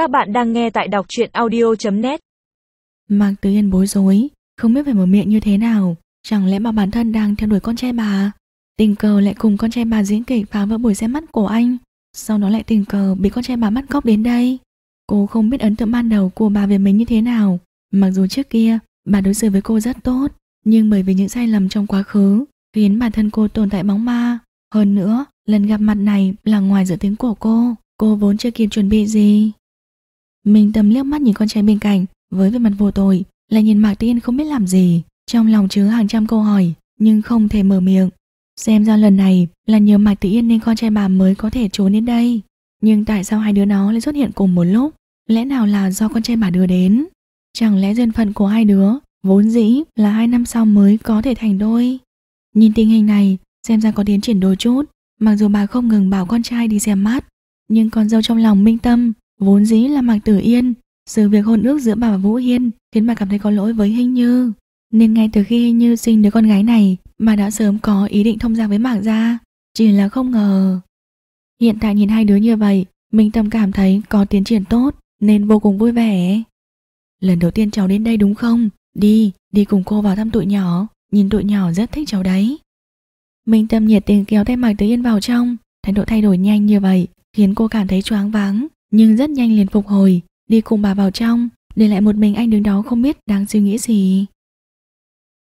Các bạn đang nghe tại đọc truyện audio.net Mạc Tứ Yên bối rối, không biết phải mở miệng như thế nào. Chẳng lẽ mà bản thân đang theo đuổi con trai bà? Tình cờ lại cùng con trai bà diễn kịch phá vỡ buổi xem mắt của anh. Sau đó lại tình cờ bị con trai bà bắt cóc đến đây. Cô không biết ấn tượng ban đầu của bà về mình như thế nào. Mặc dù trước kia bà đối xử với cô rất tốt, nhưng bởi vì những sai lầm trong quá khứ khiến bản thân cô tồn tại bóng ma. Hơn nữa, lần gặp mặt này là ngoài dự tính của cô, cô vốn chưa kịp chuẩn bị gì. Minh Tâm liếc mắt nhìn con trai bên cạnh, với vẻ mặt vô tội, lại nhìn Mạc Tiên không biết làm gì, trong lòng chứa hàng trăm câu hỏi, nhưng không thể mở miệng. Xem ra lần này là nhờ Mạc Tử Yên nên con trai bà mới có thể trốn đến đây. Nhưng tại sao hai đứa nó lại xuất hiện cùng một lúc? Lẽ nào là do con trai bà đưa đến? Chẳng lẽ duyên phận của hai đứa vốn dĩ là hai năm sau mới có thể thành đôi? Nhìn tình hình này, xem ra có tiến triển đôi chút. Mặc dù bà không ngừng bảo con trai đi xem mắt, nhưng con dâu trong lòng minh tâm vốn dĩ là Mạc Tử Yên. Sự việc hôn ước giữa bà và Vũ Hiên khiến bà cảm thấy có lỗi với Hình Như. Nên ngay từ khi Hình Như sinh đứa con gái này, bà đã sớm có ý định thông gia với Mạc gia. Chỉ là không ngờ. Hiện tại nhìn hai đứa như vậy, Minh Tâm cảm thấy có tiến triển tốt nên vô cùng vui vẻ. Lần đầu tiên cháu đến đây đúng không? Đi, đi cùng cô vào thăm tụi nhỏ, nhìn tụi nhỏ rất thích cháu đấy. Minh Tâm nhiệt tình kéo tay Mạc Tử Yên vào trong, thái độ thay đổi nhanh như vậy khiến cô cảm thấy choáng váng, nhưng rất nhanh liền phục hồi, đi cùng bà vào trong, để lại một mình anh đứng đó không biết đang suy nghĩ gì.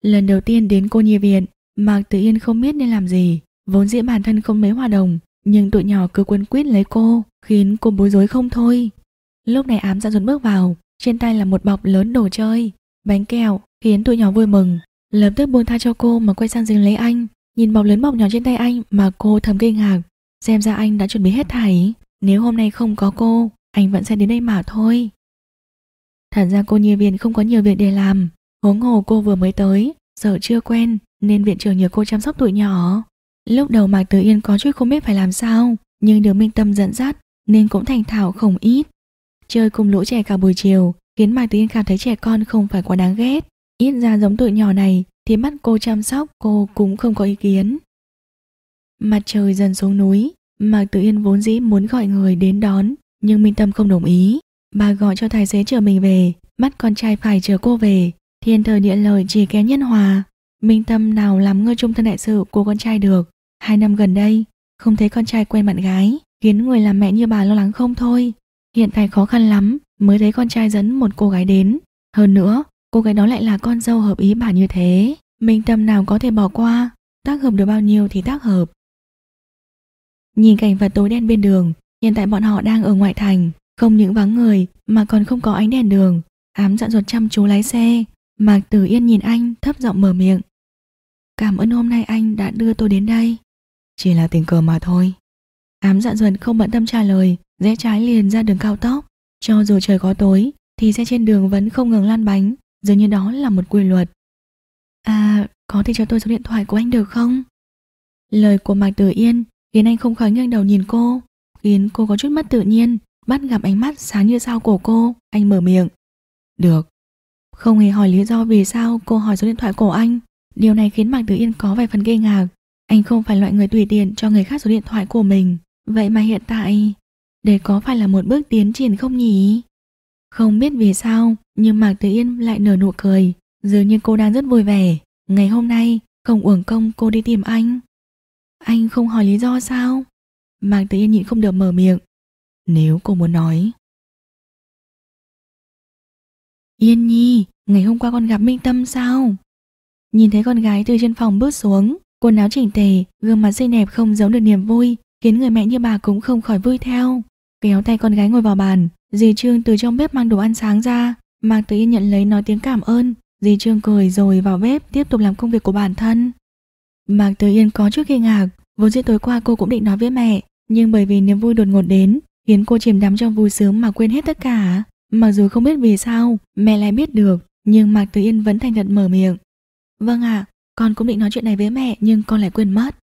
Lần đầu tiên đến cô nhi viện, Mạc Tử Yên không biết nên làm gì, vốn dĩ bản thân không mấy hòa đồng, nhưng tụi nhỏ cứ quấn quýt lấy cô, khiến cô bối rối không thôi. Lúc này ám dạ dồn bước vào, trên tay là một bọc lớn đồ chơi, bánh kẹo, khiến tụi nhỏ vui mừng, lập tức buông tha cho cô mà quay sang giành lấy anh, nhìn bọc lớn bọc nhỏ trên tay anh mà cô thầm kinh ngạc, xem ra anh đã chuẩn bị hết thảy, nếu hôm nay không có cô, anh vẫn sẽ đến đây mà thôi. Thật ra cô nhi viện không có nhiều việc để làm, huống hồ cô vừa mới tới, sợ chưa quen nên viện trưởng nhờ cô chăm sóc tụi nhỏ. Lúc đầu Mạc Tử Yên có chút không biết phải làm sao, nhưng được Minh Tâm dẫn dắt nên cũng thành thạo không ít. Chơi cùng lũ trẻ cả buổi chiều khiến Mạc Tử Yên cảm thấy trẻ con không phải quá đáng ghét. Ít ra giống tụi nhỏ này thì mắt cô chăm sóc cô cũng không có ý kiến. Mặt trời dần xuống núi, Mạc Tử Yên vốn dĩ muốn gọi người đến đón, nhưng Minh Tâm không đồng ý. Bà gọi cho tài xế chờ mình về, bắt con trai phải chờ cô về. Thiên thời địa lợi chỉ kém nhân hòa. Minh Tâm nào làm ngơ trung thân đại sự của con trai được. Hai năm gần đây, không thấy con trai quen bạn gái, khiến người làm mẹ như bà lo lắng không thôi. Hiện tại khó khăn lắm mới thấy con trai dẫn một cô gái đến. Hơn nữa, cô gái đó lại là con dâu hợp ý bà như thế. Minh Tâm nào có thể bỏ qua, tác hợp được bao nhiêu thì tác hợp. Nhìn cảnh vật tối đen bên đường, hiện tại bọn họ đang ở ngoại thành, không những vắng người mà còn không có ánh đèn đường. Ám dặn ruột chăm chú lái xe, Mạc Tử Yên nhìn anh thấp giọng mở miệng. Cảm ơn hôm nay anh đã đưa tôi đến đây. Chỉ là tình cờ mà thôi. Ám dặn ruột không bận tâm trả lời, rẽ trái liền ra đường cao tốc. Cho dù trời có tối, thì xe trên đường vẫn không ngừng lăn bánh, dường như đó là một quy luật. À, có thể cho tôi số điện thoại của anh được không? Lời của Mạc Tử Yên khiến anh không khỏi nghiêng đầu nhìn cô, khiến cô có chút mất tự nhiên, bắt gặp ánh mắt sáng như sao của cô, anh mở miệng. Được. Không hề hỏi lý do vì sao cô hỏi số điện thoại của anh, điều này khiến Mạc Tử Yên có vài phần kinh ngạc. Anh không phải loại người tùy tiện cho người khác số điện thoại của mình, vậy mà hiện tại, đây có phải là một bước tiến triển không nhỉ? Không biết vì sao, nhưng Mạc Tử Yên lại nở nụ cười, dường như cô đang rất vui vẻ. Ngày hôm nay, không uổng công cô đi tìm anh. Anh không hỏi lý do sao? Mạc Tử Yên nhịn không được mở miệng. Nếu cô muốn nói. Yên Nhi, ngày hôm qua con gặp Minh Tâm sao? Nhìn thấy con gái từ trên phòng bước xuống, quần áo chỉnh tề, gương mặt xinh đẹp không giấu được niềm vui, khiến người mẹ như bà cũng không khỏi vui theo. Kéo tay con gái ngồi vào bàn, dì Trương từ trong bếp mang đồ ăn sáng ra, Mạc Tử Yên nhận lấy nói tiếng cảm ơn, dì Trương cười rồi vào bếp tiếp tục làm công việc của bản thân. Mạc Tử Yên có chút kinh ngạc, vốn dĩ tối qua cô cũng định nói với mẹ, nhưng bởi vì niềm vui đột ngột đến, khiến cô chìm đắm trong vui sướng mà quên hết tất cả. Mặc dù không biết vì sao, mẹ lại biết được, nhưng Mạc Tử Yên vẫn thành thật mở miệng. Vâng ạ, con cũng định nói chuyện này với mẹ nhưng con lại quên mất.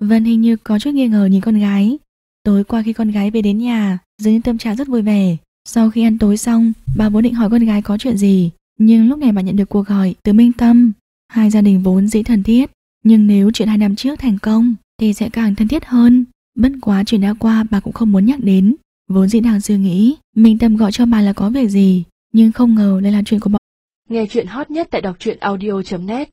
Vân hình như có chút nghi ngờ nhìn con gái. Tối qua khi con gái về đến nhà, dưới những tâm trạng rất vui vẻ. Sau khi ăn tối xong, bà vốn định hỏi con gái có chuyện gì, nhưng lúc này bà nhận được cuộc gọi từ Minh Tâm. Hai gia đình vốn dĩ thân thiết, nhưng nếu chuyện hai năm trước thành công, thì sẽ càng thân thiết hơn. Bất quá chuyện đã qua, bà cũng không muốn nhắc đến. Vốn dĩ đang suy nghĩ, Mình tầm gọi cho bà là có việc gì, Nhưng không ngờ đây là chuyện của bọn Nghe chuyện hot nhất tại đọc truyện audio.net